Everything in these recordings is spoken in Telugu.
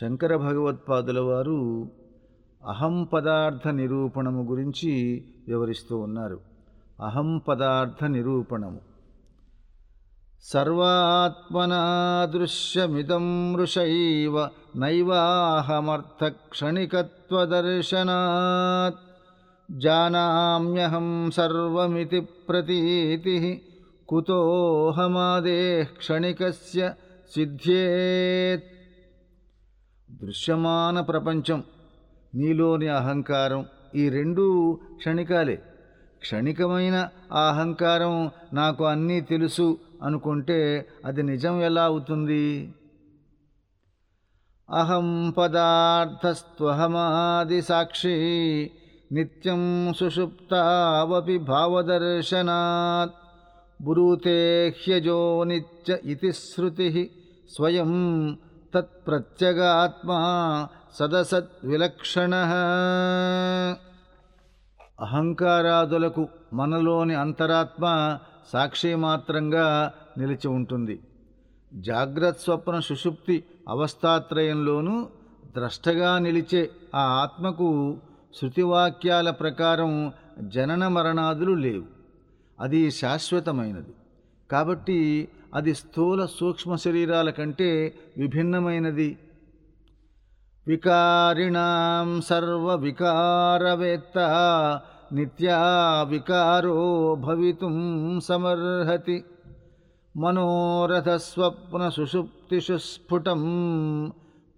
శంకర భగవత్పాదుల వారు అహం పదార్థ నిరూపణము గురించి వివరిస్తూ ఉన్నారు. అహం పదార్థ నిరూపణము. సర్వాత్మనాదృశ్యమిదం ఋషైవ నైవాహమర్థక్షణికత్వదర్శనాత్ జానామ్యహం సర్వమితి ప్రతీతి కుతోహమాదేః క్షణికస్య సిద్ధ్యేత్ దృశ్యమాన ప్రపంచం. నీలోని అహంకారం ఈ రెండూ క్షణికాలే. క్షణికమైన ఆ అహంకారం నాకు అన్నీ తెలుసు అనుకుంటే అది నిజం ఎలా అవుతుంది? అహం పదార్థస్త్వహమాది సాక్షి నిత్యం సుషుప్తావపి భావదర్శనాత్. బ్రూతే హ్యజో నిత్య ఇతి శృతి స్వయం తత్ప్రత్యగాత్మా సదసద్విలక్షణ. అహంకారాదులకు మనలోని అంతరాత్మ సాక్షి మాత్రంగా నిలిచి ఉంటుంది. జాగ్రత్త స్వప్న సుషుప్తి అవస్థాత్రయంలోనూ ద్రష్టగా నిలిచే ఆ ఆత్మకు శృతివాక్యాల ప్రకారం జనన మరణాదులు లేవు. అది శాశ్వతమైనది. కాబట్టి అది స్థూల సూక్ష్మ శరీరాల కంటే విభిన్నమైనది. వికారిణాం సర్వవికారవేత్త నిత్యా వికారో భవితుం సమర్హతి. మనోరథస్వప్న సుషుప్తిషు స్ఫుటం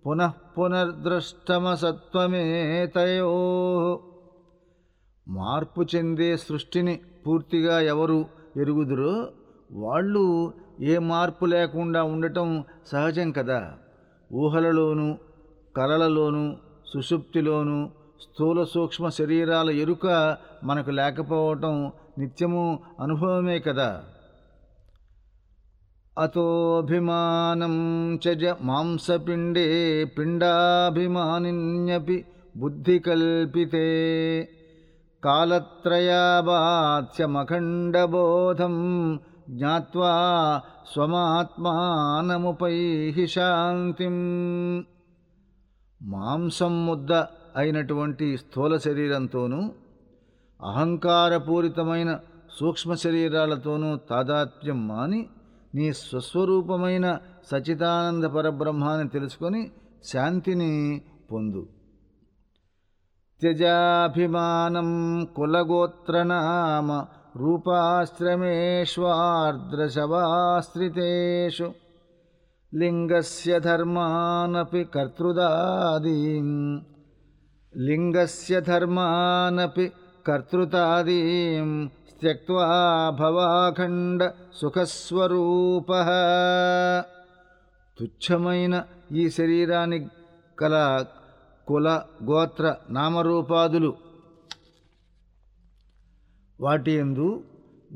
పునః పునర్దృష్టమసత్వమేతయో మార్పు చెందే సృష్టిని పూర్తిగా ఎవరు ఎరుగుదురో వాళ్ళు ఏ మార్పు లేకుండా ఉండటం సహజం కదా. ఊహలలోనూ కలలలోనూ సుషుప్తిలోనూ స్థూల సూక్ష్మ శరీరాల ఎరుక మనకు లేకపోవటం నిత్యము అనుభవమే కదా. అతోభిమానం చజ మాంసపిండే పిండాభిమానిన్యపి బుద్ధి కల్పితే కాలత్రయాబాధ్యమఖండబోధం జ్ఞాత్వా స్వమాత్మానముపైహి శాంతిం మాంసం ముద్ద అయినటువంటి స్థూల శరీరంతోనూ అహంకారపూరితమైన సూక్ష్మ శరీరాలతోనూ తాదాత్మ్యం మాని నీ స్వస్వరూపమైన సచిదానంద పరబ్రహ్మాన్ని తెలుసుకొని శాంతిని పొందు. త్యజాభిమానం కులగోత్రనామ రూపాశ్రమేష్వార్ద్రశవాశ్రితేషు లింగస్య ధర్మానపి కర్తృదాదీం. లింగస్య ధర్మానపి కర్తృతాదీం. త్యక్వా భవాఖండ సుఖస్వరూప. తుచ్చమైన ఈ శరీరానికి కల కుల గోత్ర నామరూపాదులు వాటి ఎందు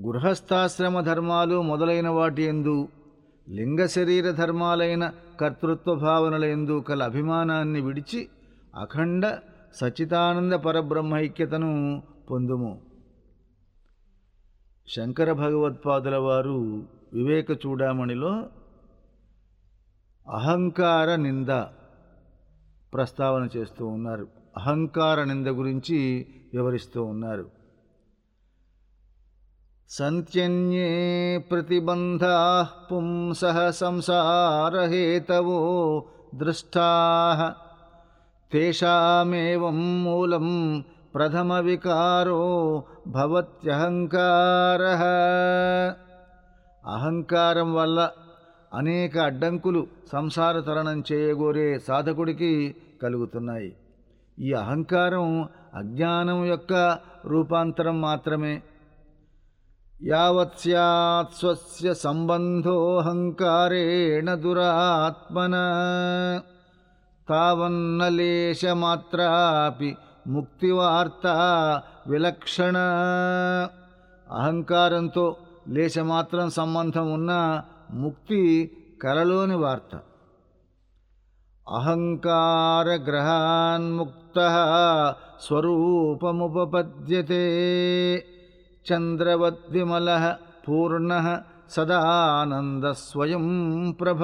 గృహస్థాశ్రమ ధర్మాలు మొదలైన వాటి ఎందు లింగ శరీర ధర్మాలైన కర్తృత్వ భావనల ఎందు కల అభిమానాన్ని విడిచి అఖండ సచితానంద పరబ్రహ్మైక్యతను పొందుము. శంకర భగవత్పాదుల వారు వివేక చూడామణిలో అహంకార నింద ప్రస్తావన చేస్తూ ఉన్నారు. అహంకార నింద గురించి వివరిస్తూ ఉన్నారు. సంత్యన్యే ప్రతిబంధా పుంస సంసారహేతవో దృష్టా మూలం ప్రథమ వికారో భవత్యహంకార అహంకారం వల్ల అనేక అడ్డంకులు సంసార తరణం చేయగోరే సాధకుడికి కలుగుతున్నాయి। ఈ అహంకారం అజ్ఞానం యొక్క రూపాంతరం మాత్రమే। యావత్ స్వస్య సంబంధోహంకారేణ దురాత్మన. తావన్నలేశమాత్రాపి ముక్తివార్త విలక్షణ. అహంకారంతో లేశమాత్రం సంబంధం ఉన్న ముక్తి కలలోని వార్త. అహంకారగ్రహాన్ముక్త స్వరూపముపపద్యతే. చంద్రవద్విమల పూర్ణ సదానందస్వయం ప్రభ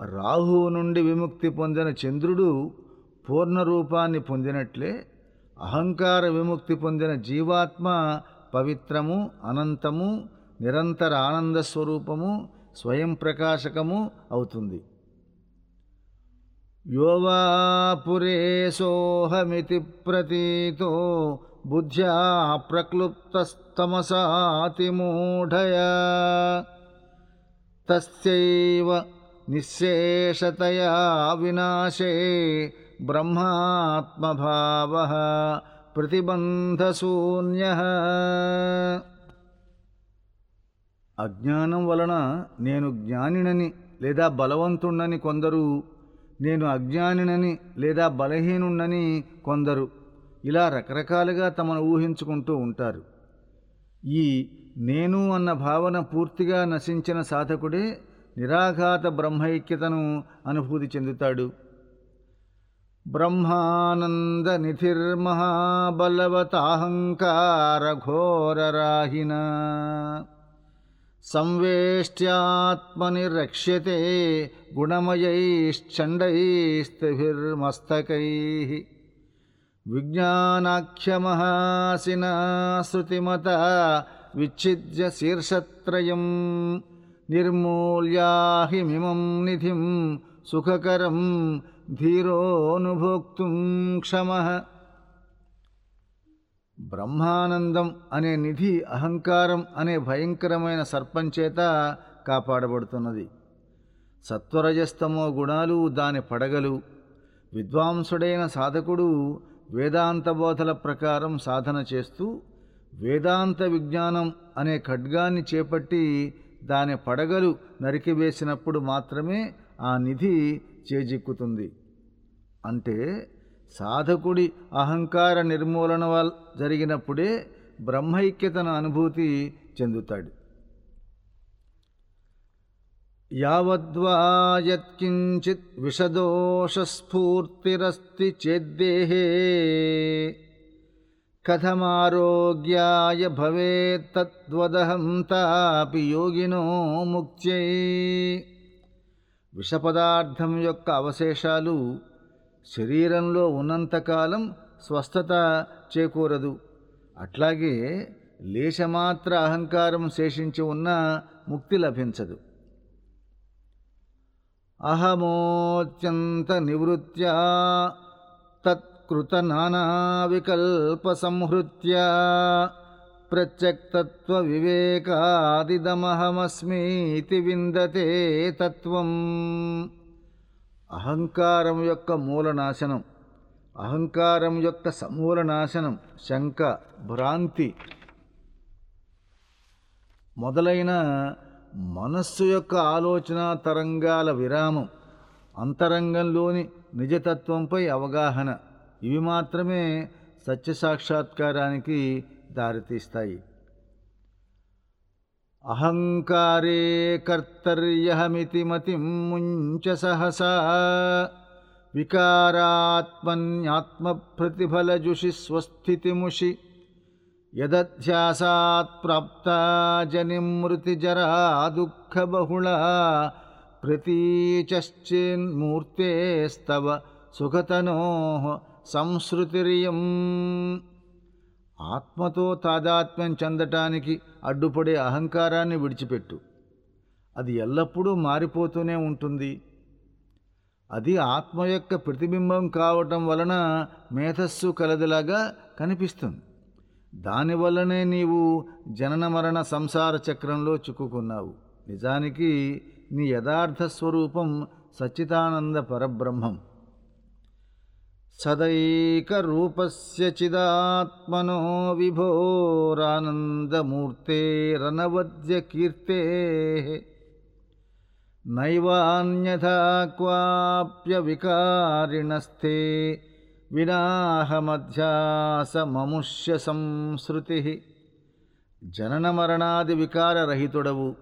రాహువు నుండి విముక్తి పొందిన చంద్రుడు పూర్ణ రూపాన్ని పొందినట్లే అహంకార విముక్తి పొందిన జీవాత్మ పవిత్రము అనంతము నిరంతర ఆనంద స్వరూపము స్వయం ప్రకాశకము అవుతుంది. యోవాపురే సోహమితి ప్రతీతో బుద్ధ్యా ప్రక్లుప్తస్తమసాతిమూఢయ తస్యైవ నిశ్శేషతయా వినాశే బ్రహ్మాత్మభావ ప్రతిబంధశూన్య. అజ్ఞానం వలన నేను జ్ఞానినని లేదా బలవంతుణ్ణని కొందరు నేను అజ్ఞానినని లేదా బలహీనుణ్ణని కొందరు ఇలా రకరకాలుగా తమను ఊహించుకుంటూ ఉంటారు. ఈ నేను అన్న భావన పూర్తిగా నశించిన సాధకుడే నిరాఘాత బ్రహ్మైక్యతను అనుభూతి చెందుతాడు. బ్రహ్మానంద నిధిర్మహాబలవతాహంకారఘోరరాహిన సంవేష్ట్యాత్మని రక్ష్యతే గుణమయైశ్చండైస్తిభిర్మస్తకై. విజ్ఞానాఖ్యమహాసిన శృతిమత విచ్ఛిద్య శీర్షత్రయం నిర్మూల్యాహిమిమం నిధిం సుఖకరం ధీరోనుభోక్తుం క్షమ. బ్రహ్మానందం అనే నిధి అహంకారం అనే భయంకరమైన సర్పంచేత కాపాడబడుతున్నది. సత్వరజస్తమో గుణాలు దాని పడగలు. విద్వాంసుడైన సాధకుడు వేదాంత బోధల ప్రకారం సాధన చేస్తూ వేదాంత విజ్ఞానం అనే ఖడ్గాన్ని చేపట్టి దాని పడగలు నరికివేసినప్పుడు మాత్రమే ఆ నిధి చేజిక్కుతుంది. అంటే సాధకుడి అహంకార నిర్మూలన వల్ జరిగినప్పుడే బ్రహ్మైక్యతను అనుభూతి చెందుతాడు. యావద్వా యత్కించిత్ విషదోషస్ఫూర్తిరస్తి చేద్దేహే కథమారోగ్యాయ భవేత్తద్వదహం తాపి యోగినో ముక్త్యై. విషపదార్థం యొక్క అవశేషాలు శరీరంలో ఉన్నంతకాలం స్వస్థత చేకూరదు. అట్లాగే లేశమాత్ర అహంకారం శేషించి ఉన్న ముక్తి లభించదు. అహమోత్యంత నివృత్య తత్కృత నానావికల్ప సంహృత్య ప్రత్యక్తత్వ వివేకాదిదమహమస్మీతి విందతే తత్వం. అహంకారం యొక్క మూల నాశనం అహంకారం యొక్క సమూల నాశనం శంక భ్రాంతి మొదలైన మనస్సు యొక్క ఆలోచన తరంగాల విరామం అంతరంగంలోని నిజతత్వంపై అవగాహన. ఇవి మాత్రమే సత్య సాక్షాత్కారానికి దారితీస్తాయి. अहङ्कारे कर्तर्यहमिति मतिं मुञ्च सहसा। विकारात्मन्यात्मप्रतिफलजुषि स्वस्थितिमुषि। यदध्यासात् प्राप्ता जनिमृतिजरा दुःखबहुला प्रतीचश्चिन्मूर्तेस्तव सुखतनोः संसृतिरियम्। ఆత్మతో తాదాత్మ్యం చెందటానికి అడ్డుపడే అహంకారాన్ని విడిచిపెట్టు. అది ఎల్లప్పుడూ మారిపోతూనే ఉంటుంది. అది ఆత్మ యొక్క ప్రతిబింబం కావటం వలన మేధస్సు కలదిలాగా కనిపిస్తుంది. దానివల్లనే నీవు జనన మరణ సంసార చక్రంలో చిక్కుకున్నావు. నిజానికి నీ యథార్థ స్వరూపం సచ్చిదానంద పరబ్రహ్మం. సదైకరూపస్య చిదాత్మనో విభోరానందమూర్తేరనవద్య కీర్తే నైవాన్యథా క్వాప్య వినాహమధ్యాసమముష్య సంసృతి జననమరణాది వికారరహితుడవు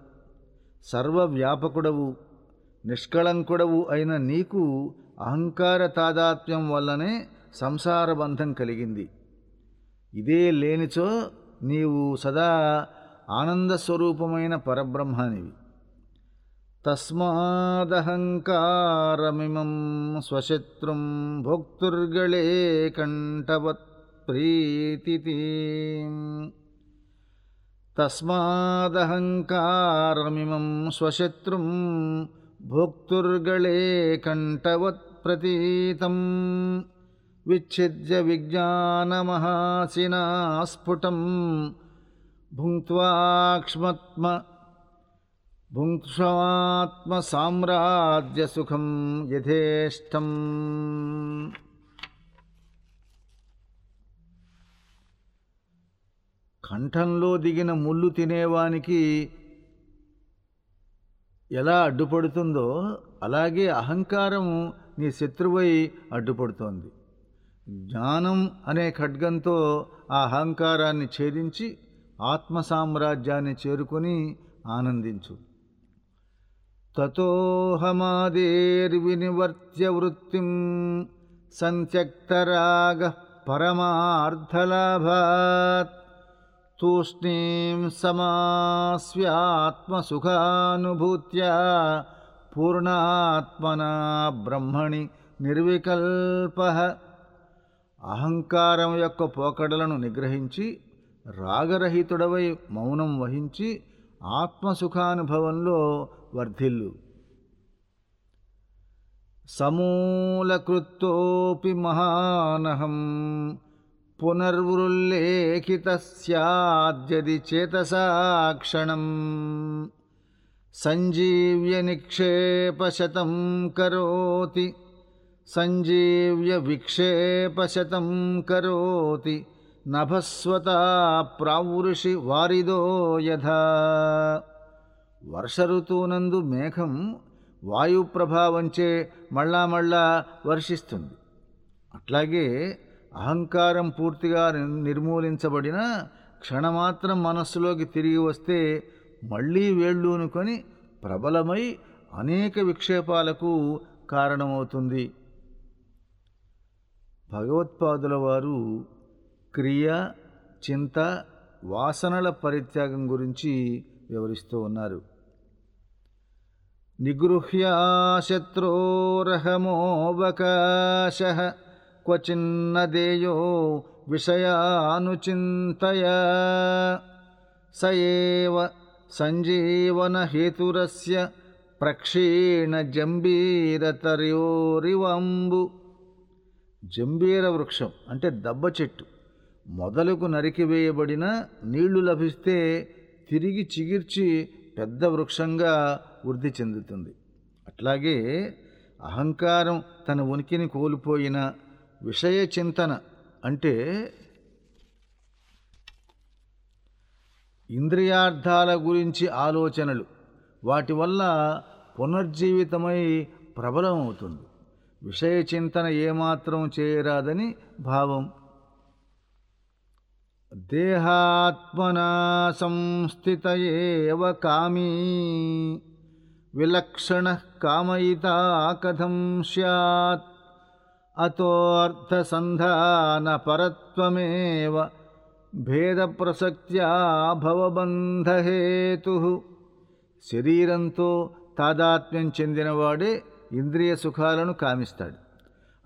సర్వవ్యాపకుడవు నిష్కళంకుడవు అయిన నీకు అహంకార తాదాత్మ్యం వల్లనే సంసార బంధం కలిగింది. ఇదే లేనిచో నీవు సదా ఆనంద స్వరూపమైన పరబ్రహ్మానివి. తస్మాదహంకారమిమం స్వశత్రుం భోక్తుర్గళే కంఠవత్ ప్రీతి తస్మాదహంకారమిమం స్వశత్రుం భోక్తుర్గళే కంఠవత్ ప్రతీతం. విచ్ఛిద్య విజ్ఞానమహాసినాస్ఫుటం స్ఫుటం భుంక్వాక్ష్మత్మ భుంక్ష్వాత్మసామ్రాజ్యసుఖం యథేష్టం. కంఠంలో దిగిన ముళ్ళు తినేవానికి ఎలా అడ్డుపడుతుందో అలాగే అహంకారం నీ శత్రువై అడ్డుపడుతోంది. జ్ఞానం అనే ఖడ్గంతో ఆ అహంకారాన్ని ఛేదించి ఆత్మ సామ్రాజ్యాన్ని చేరుకొని ఆనందించు. తతోహమాదేర్వినివర్త్య వృత్తిం సంత్యక్తరాగ పరమార్థలాభాత్. తూష్ణీం సమాస్వ్యాత్మసుఖానుభూత్యా పూర్ణాత్మనా బ్రహ్మణి నిర్వికల్ప అహంకారం యొక్క పోకడలను నిగ్రహించి రాగరహితుడవై మౌనం వహించి ఆత్మసుఖానుభవంలో వర్ధిల్లు. సమూలకృత్తోపి మహానహం. పునర్వృల్లేఖిత సద్యది చేతసాక్షణం సంజీవ్య నిక్షేపశతం కరోతి. సంజీవ్య విక్షేపశతం కరోతి. నభస్వత ప్రావృషి వారిదో యథా. వర్ష ఋతువునందు మేఘం వాయు ప్రభావంచే మళ్ళా మళ్ళా వర్షిస్తుంది. అట్లాగే అహంకారం పూర్తిగా నిర్మూలించబడిన క్షణమాత్రం మనస్సులోకి తిరిగి వస్తే మళ్ళీ వేళ్ళూనుకొని ప్రబలమై అనేక విక్షేపాలకు కారణమవుతుంది. భగవత్పాదుల వారు క్రియ చింత వాసనల పరిత్యాగం గురించి వివరిస్తూ ఉన్నారు. నిగృహ్యా శత్రోరహమోవకాశ క్వచిన్నదేయో విషయానుచింతయ. స ఏవ సంజీవనహేతురస్య ప్రక్షీణ జంబీరతర్యోరివంబు. జంబీర వృక్షం అంటే దబ్బ చెట్టు. మొదలకు నరికివేయబడిన నీళ్ళు లభిస్తే తిరిగి చిగిర్చి పెద్ద వృక్షంగా వృద్ధి చెందుతుంది. అట్లాగే అహంకారం తన ఉనికిని కోల్పోయిన విషయ చింతన అంటే ఇంద్రియార్థాల గురించి ఆలోచనలు. వాటి వల్ల పునర్జీవితమై ప్రబలమవుతుంది విషయ చింతన ఏమాత్రం చేయరాదని భావం. దేహాత్మనా సంస్థిత ఏవ కామీ. విలక్షణ కామయిత కథం స్యాత్. అతోర్థసంధాన పరత్వమేవ భేద ప్రసక్త్యా భవబంధహేతు శరీరంతో తాదాత్మ్యం చెందినవాడే ఇంద్రియ సుఖాలను కామిస్తాడు.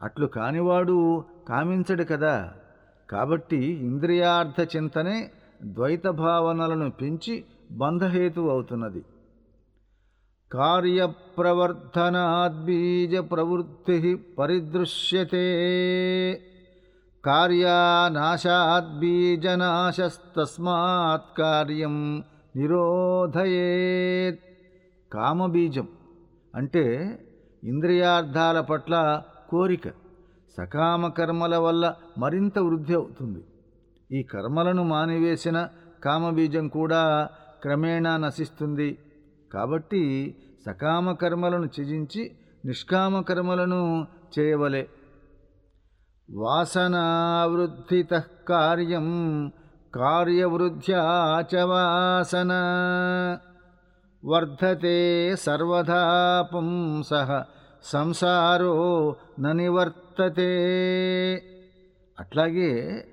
అట్లు కానివాడు కామించడు కదా. కాబట్టి ఇంద్రియార్థ చింతనే ద్వైత భావనలను పెంచి బంధహేతు అవుతున్నది. కార్యప్రవర్ధనాద్బీజ ప్రవృత్తి పరిదృశ్యతే. కార్యానాశాద్బీజనాశస్తస్మాత్ కార్యం నిరోధయేత్. కామబీజం అంటే ఇంద్రియార్థాల పట్ల కోరిక సకామ కర్మల వల్ల మరింత వృద్ధి అవుతుంది. ఈ కర్మలను మానివేసిన కామబీజం కూడా క్రమేణా నశిస్తుంది. కాబట్టి సకామ కర్మలను త్యజించి నిష్కామ కర్మలను చేయవలే. వాసనావృద్ధిత కార్యం కార్యవృద్ధ్యాచ వాసన. వర్ధతే సర్వదా పుంస సంసారో ననివర్తతే అట్లాగే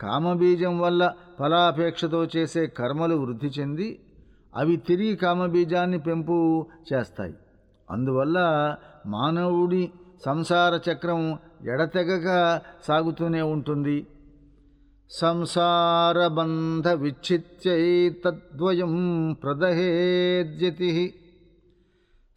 కామబీజం వల్ల ఫలాపేక్షతో చేసే కర్మలు వృద్ధి చెంది అవి తిరిగి కామబీజాన్ని పెంపు చేస్తాయి. అందువల్ల మానవుడి సంసార చక్రం ఎడతెగక సాగుతూనే ఉంటుంది. సంసారబంధ విచ్ఛిత్యై తద్వయం ప్రదహేద్యతి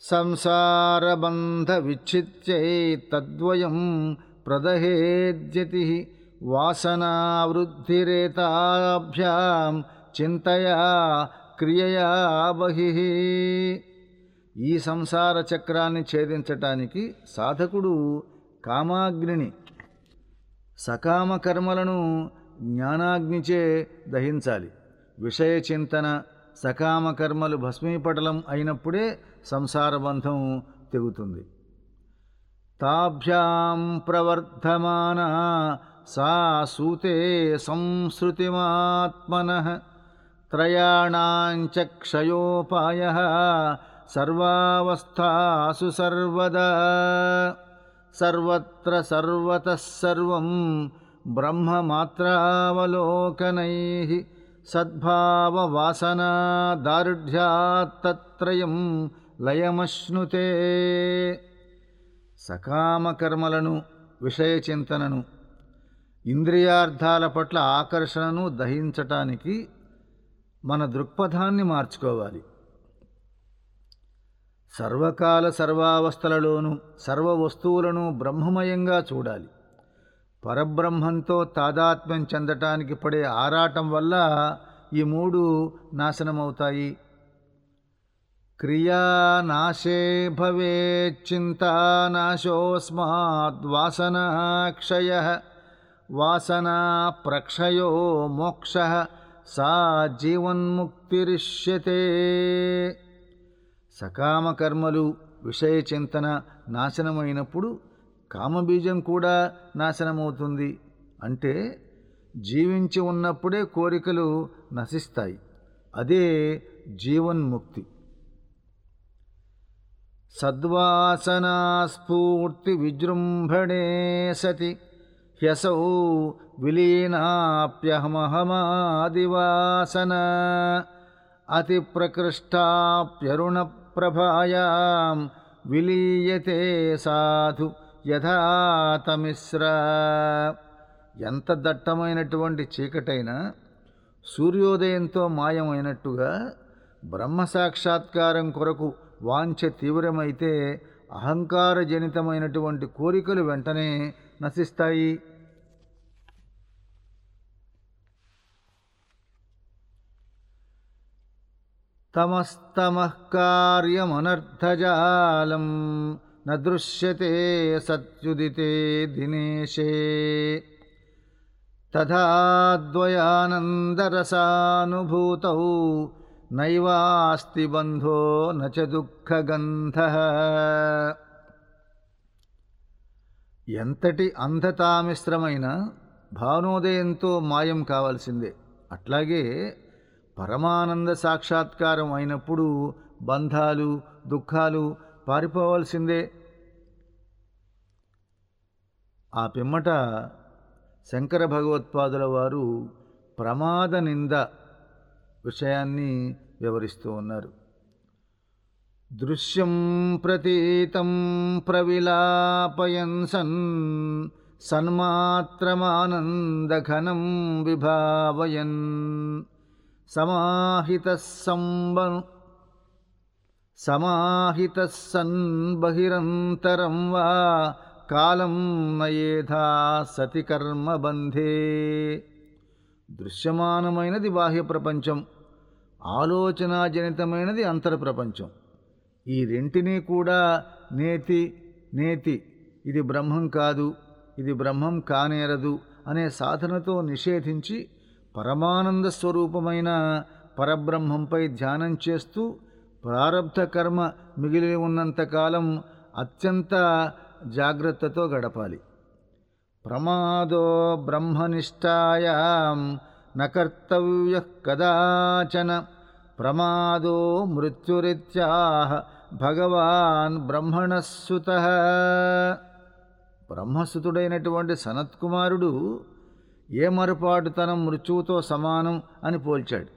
సంసారబంధ విచ్ఛిత్యై తద్వయం ప్రదహేద్యతి వాసనావృద్ధిరేతాభ్యాం చింతయా క్రియయా బహి ఈ సంసార చక్రాన్ని ఛేదించటానికి సాధకుడు కామాగ్నిని సకామ కర్మలను జ్ఞానాగ్నిచే దహించాలి. విషయ చింతన సకామ కర్మలు భస్మీపటలం అయినప్పుడే సంసార బంధం తెగుతుంది. తాభ్యాం ప్రవర్ధమాన సా సూతే సంసృతిమాత్మన త్రయాణాంచ క్షయోపాయ సర్వావస్థాసు సర్వదా సర్వత్ర సర్వతః సర్వం బ్రహ్మమాత్రావలోకనై సద్భావవాసనా దారుఢ్యాత్తత్రయం లయమశ్నుతే సకామకర్మలను విషయచింతనను ఇంద్రియార్థాల పట్ల ఆకర్షణను దహించటానికి మన దృక్పథాన్ని మార్చుకోవాలి. సర్వకాల సర్వావస్థలలోనూ సర్వ వస్తువులను బ్రహ్మమయంగా చూడాలి. పరబ్రహ్మంతో తాదాత్మ్యం చెందటానికి పడే ఆరాటం వల్ల ఈ మూడు నాశనమవుతాయి. క్రియానాశే భవేచ్చింతానాశోస్మాద్వాసనాక్షయ వాసనా ప్రక్షయో మోక్ష సా జీవన్ముక్తిరిష్యతే సకామకర్మలు విషయ చింతన నాశనమైనప్పుడు కామబీజం కూడా నాశనమవుతుంది. అంటే జీవించి ఉన్నప్పుడే కోరికలు నశిస్తాయి. అదే జీవన్ముక్తి. సద్వాసనాస్ఫూర్తి విజృంభణే సతి హ్యసౌ విలీనాప్యహమహమాదివాసన అతి ప్రకృష్టాప్యరుణ ప్రభాయా విలీయతే సాధు యథాతమిశ్ర ఎంత దట్టమైనటువంటి చీకటైనా సూర్యోదయంతో మాయమైనట్టుగా బ్రహ్మ సాక్షాత్కారం కొరకు వాంఛ తీవ్రమైతే అహంకారజనితమైనటువంటి కోరికలు వెంటనే నశిస్తాయి. తమస్తమః కార్యమనర్థజాలం న దృశ్యతే సత్యుదితే దినేశే. తథాద్వయానందరసానుభూతౌ నైవాస్తి బంధో నచ దుఃఖగంధ. ఎంతటి అంధతామిశ్రమైన భావనోదయంతో మాయం కావాల్సిందే. అట్లాగే పరమానంద సాక్షాత్కారం అయినప్పుడు బంధాలు దుఃఖాలు పారిపోవాల్సిందే. ఆ పిమ్మట శంకర భగవత్పాదుల వారు ప్రమాద నింద విషయాన్ని వివరిస్తూ ఉన్నారు. దృశ్యం ప్రతీతం ప్రవిలాపయన్ సన్ సన్మాత్రమానందఘనం విభావయన్. సమాహిత సంబం సమాహిత సన్ బహిరంతరం వా కాలం నయేధా సతి కర్మబంధే దృశ్యమానమైనది బాహ్య ప్రపంచం ఆలోచనాజనితమైనది అంతర ప్రపంచం. ఈ రెంటినీ కూడా నేతి నేతి ఇది బ్రహ్మం కాదు ఇది బ్రహ్మం కానేరదు అనే సాధనతో నిషేధించి పరమానంద స్వరూపమైన పరబ్రహ్మంపై ధ్యానం చేస్తూ ప్రారంధ కర్మ మిగిలి ఉన్నంతకాలం అత్యంత జాగ్రత్తతో గడపాలి. ప్రమాదో బ్రహ్మనిష్టాయాం నకర్తవ్య కదాచన ప్రమాదో మృత్యురిత్యాహ భగవాన్ బ్రహ్మణస్సుత. బ్రహ్మసుతుడైనటువంటి సనత్కుమారుడు ఏ మరుపాటుతనం మృత్యువుతో సమానం అని పోల్చాడు.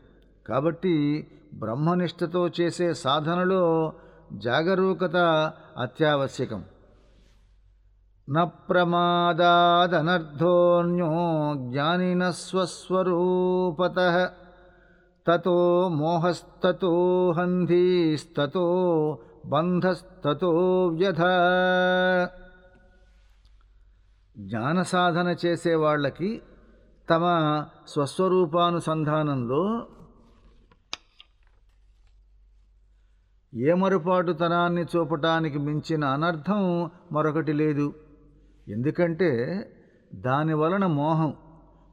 కాబట్టి బ్రహ్మనిష్టతో చేసే సాధనలో జాగరూకత అత్యావశ్యకం. న ప్రమాదాదనర్థోన్యో జ్ఞానిన స్వస్వరూపత తతో మోహస్తతో హంధీస్తతో బంధస్తతో వ్యధ. జ్ఞాన సాధన చేసే వాళ్ళకి తమ స్వస్వరూపానుసంధానంలో ఏమరుపాటుతనాన్ని చూపటానికి మించిన అనర్థం మరొకటి లేదు. ఎందుకంటే దాని వలన మోహం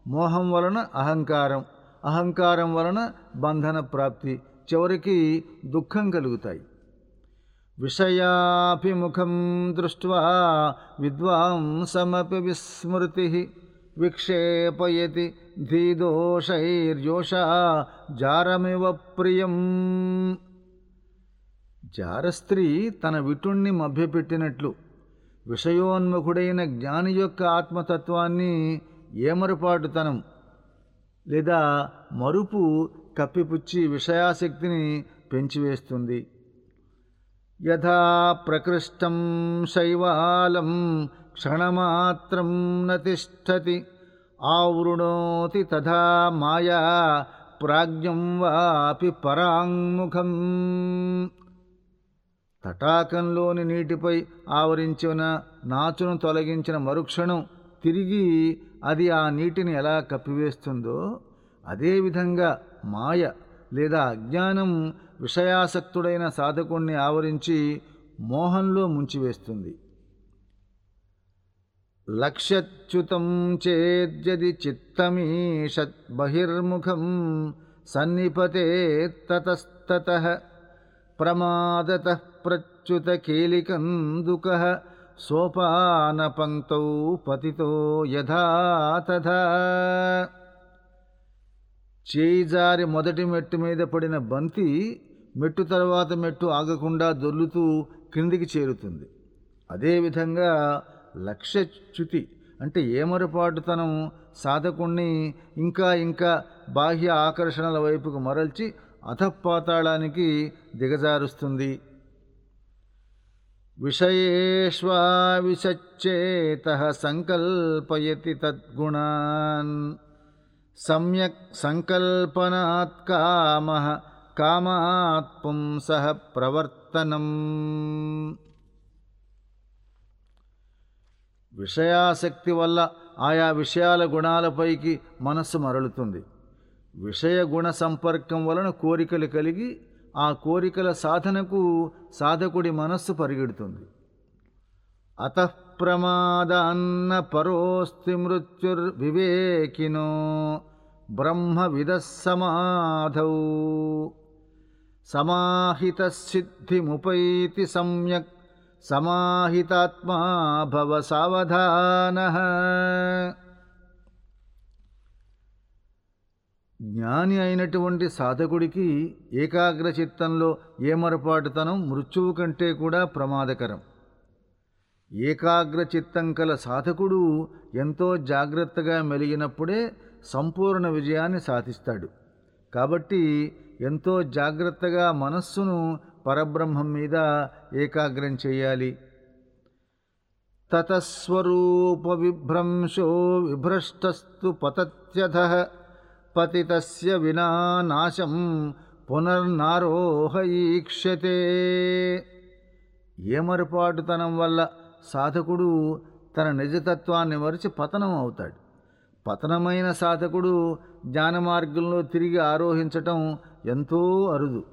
మోహం వలన అహంకారం అహంకారం వలన బంధన ప్రాప్తి చివరికి దుఃఖం కలుగుతాయి. విషయాభిముఖం దృష్ట్వా విద్వాంసమపి విస్మృతి. విక్షేపయతి ధీదోషైర్యోష జారమివ ప్రియం. జారస్త్రీ తన విటుణ్ణి మభ్యపెట్టినట్లు విషయోన్ముఖుడైన జ్ఞాని యొక్క ఆత్మతత్వాన్ని ఏమరుపాటుతనం లేదా మరుపు కప్పిపుచ్చి విషయాసక్తిని పెంచివేస్తుంది. యథా ప్రకృష్టం శైవాలం క్షణమాత్రం నతిష్టతి. ఆవృణోతి తథా మాయా ప్రాజ్ఞం వాపి పరాంగ్ముఖం తటాకంలోని నీటిపై ఆవరించిన నాచును తొలగించిన మరుక్షణం తిరిగి అది ఆ నీటిని ఎలా కప్పివేస్తుందో అదేవిధంగా మాయ లేదా అజ్ఞానం విషయాసక్తుడైన సాధకుణ్ణి ఆవరించి మోహంలో ముంచివేస్తుంది. లక్ష్యచ్యుతం చేద్యది చిత్తమీషత్ బహిర్ముఖం సన్నిపతే తతస్తత ప్రమాదత ప్రచ్యుత కేలికందుక సోపానపంక్తౌ పతితో యథా తథా. మొదటి మెట్టు మీద పడిన బంతి మెట్టు తర్వాత మెట్టు ఆగకుండా దొర్లుతూ క్రిందికి చేరుతుంది. అదేవిధంగా లక్ష్యచ్యుతి. అంటే ఏమరపాటుతనం సాధకుణ్ణి ఇంకా ఇంకా బాహ్య ఆకర్షణల వైపుకు మరల్చి అధపాతాళానికి దిగజారుస్తుంది. విషయేష్వావిషచ్చేత సంకల్పయతి తద్గుణాన్. సమ్యక్ సంకల్పనాత్ కామ కామాత్ పుంస ప్రవర్తనం. విషయాసక్తి వల్ల ఆయా విషయాల గుణాలపైకి మనస్సు మరలుతుంది. విషయ గుణ సంపర్కం వలన కోరికలు కలిగి ఆ కోరికల సాధనకు సాధకుడి మనస్సు పరిగెడుతుంది. అతఃప్రమాదాన్న పరోస్తి మృత్యుర్వివేకినో బ్రహ్మవిద సమాధౌ సమాహిత సిద్ధిముపైతి సమ్యక్ సమాహితాత్మా భవ సావధాన. జ్ఞాని అయినటువంటి సాధకుడికి ఏకాగ్ర చిత్తంలో ఏమరపాటుతనం మృత్యువు కంటే కూడా ప్రమాదకరం. ఏకాగ్ర చిత్తం కల సాధకుడు ఎంతో జాగ్రత్తగా మెలిగినప్పుడే సంపూర్ణ విజయాన్ని సాధిస్తాడు. కాబట్టి ఎంతో జాగ్రత్తగా మనస్సును పరబ్రహ్మం మీద ఏకాగ్రం చేయాలి. తతస్వరూప విభ్రంశో విభ్రష్టస్తు పతత్యథ పతితస్య వినా నాశం పునర్నారోహయీక్ష్యతే ఏమరపాటుతనం వల్ల సాధకుడు తన నిజతత్వాన్ని మరిచి పతనం అవుతాడు. పతనమైన సాధకుడు జ్ఞానమార్గంలో తిరిగి ఆరోహించటం ఎంతో అరుదు.